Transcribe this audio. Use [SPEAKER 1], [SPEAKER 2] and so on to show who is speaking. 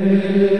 [SPEAKER 1] Amen.